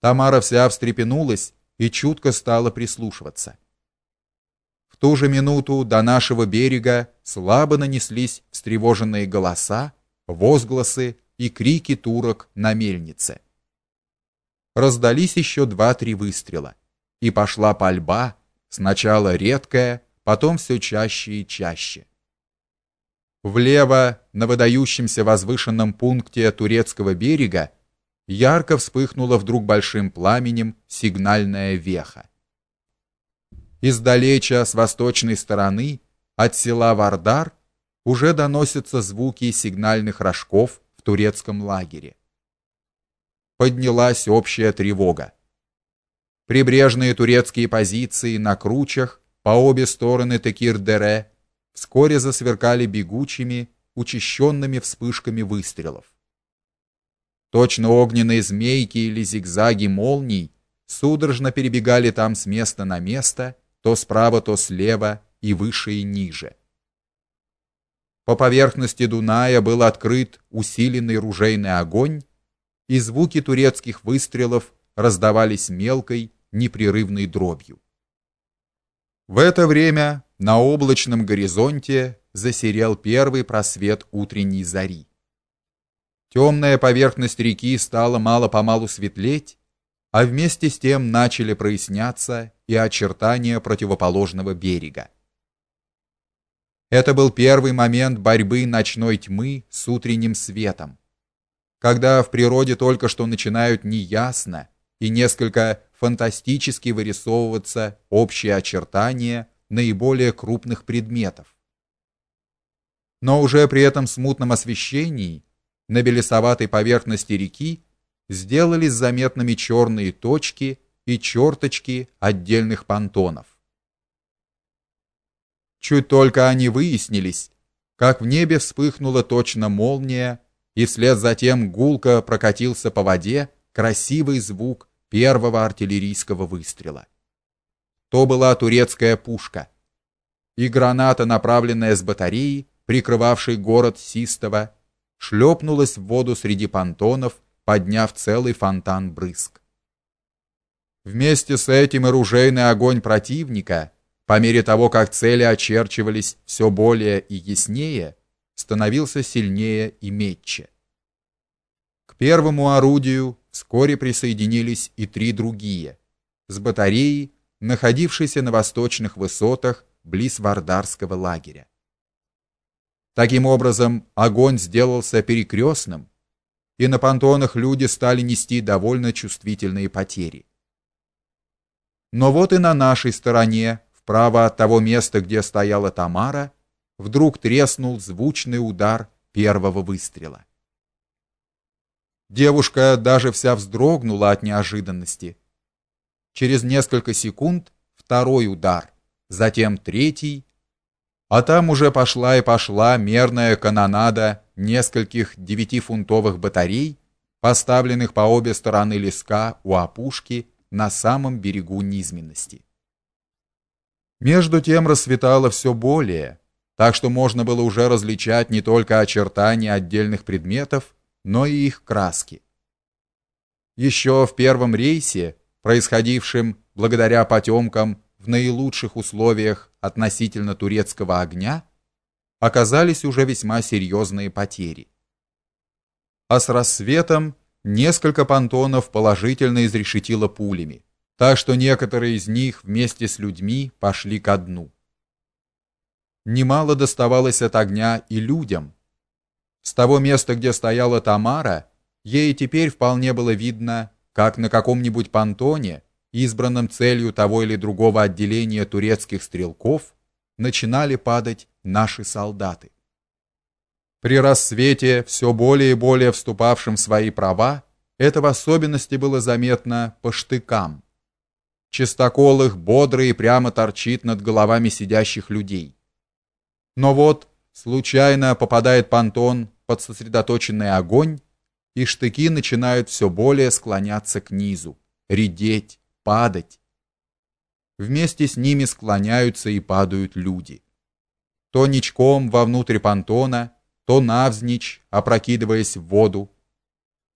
Тамара вся встрепенулась и чутко стала прислушиваться. В ту же минуту до нашего берега слабо нанеслись встревоженные голоса, возгласы и крики турок на мельнице. Раздались еще два-три выстрела, и пошла пальба, сначала редкая, потом все чаще и чаще. Влево, на выдающемся возвышенном пункте турецкого берега, ярко вспыхнула вдруг большим пламенем сигнальная веха. Издалеча с восточной стороны от села Вардар уже доносятся звуки сигнальных рожков в турецком лагере. Поднялась общая тревога. Прибрежные турецкие позиции на кручах по обе стороны Текир-Дере вскоре засверкали бегучими, учащенными вспышками выстрелов. Точно огненные змейки или зигзаги молний судорожно перебегали там с места на место, то справа, то слева и выше и ниже. По поверхности Дуная был открыт усиленный ружейный огонь, и звуки турецких выстрелов раздавались мелкой, непрерывной дробью. В это время на облачном горизонте засерел первый просвет утренней зари. Темная поверхность реки стала мало-помалу светлеть, а вместе с тем начали проясняться и очертания противоположного берега. Это был первый момент борьбы ночной тьмы с утренним светом, когда в природе только что начинают неясно и несколько фантастически вырисовываться общие очертания наиболее крупных предметов. Но уже при этом смутном освещении на белесоватой поверхности реки сделались заметными черные точки и черточки отдельных понтонов. Чуть только они выяснились, как в небе вспыхнула точно молния, и вслед за тем гулко прокатился по воде красивый звук первого артиллерийского выстрела. То была турецкая пушка, и граната, направленная с батареи, прикрывавшей город Систова, шлепнулась в воду среди понтонов, подняв целый фонтан брызг. Вместе с этим и ружейный огонь противника, по мере того, как цели очерчивались все более и яснее, становился сильнее и метче. К первому орудию вскоре присоединились и три другие с батареи, находившейся на восточных высотах близ Вардарского лагеря. Таким образом, огонь сделался перекрестным, и на понтонах люди стали нести довольно чувствительные потери. Но вот и на нашей стороне, вправо от того места, где стояла Тамара, вдруг треснул звучный удар первого выстрела. Девушка даже вся вздрогнула от неожиданности. Через несколько секунд второй удар, затем третий, а там уже пошла и пошла мерная канонада нескольких девятифунтовых батарей, поставленных по обе стороны леска у опушки на самом берегу низменности. Между тем рассветало все более, так что можно было уже различать не только очертания отдельных предметов, но и их краски. Еще в первом рейсе, происходившем благодаря потемкам в наилучших условиях относительно турецкого огня, оказались уже весьма серьезные потери. А с рассветом несколько понтонов положительно изрешетило пулями, так что некоторые из них вместе с людьми пошли ко дну. Немало доставалось от огня и людям. С того места, где стояла Тамара, ей теперь вполне было видно, как на каком-нибудь понтоне избранном целью того или другого отделения турецких стрелков, начинали падать наши солдаты. При рассвете, все более и более вступавшим в свои права, это в особенности было заметно по штыкам. Чистокол их бодро и прямо торчит над головами сидящих людей. Но вот случайно попадает понтон под сосредоточенный огонь, и штыки начинают все более склоняться к низу, редеть, падать. Вместе с ними склоняются и падают люди. То ничком вовнутрь понтона, то навзничь, опрокидываясь в воду.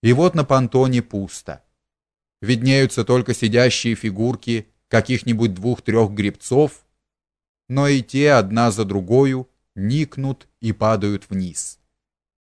И вот на понтоне пусто. виднеются только сидящие фигурки каких-нибудь двух-трех гребцов, но и те одна за другою никнут и падают вниз.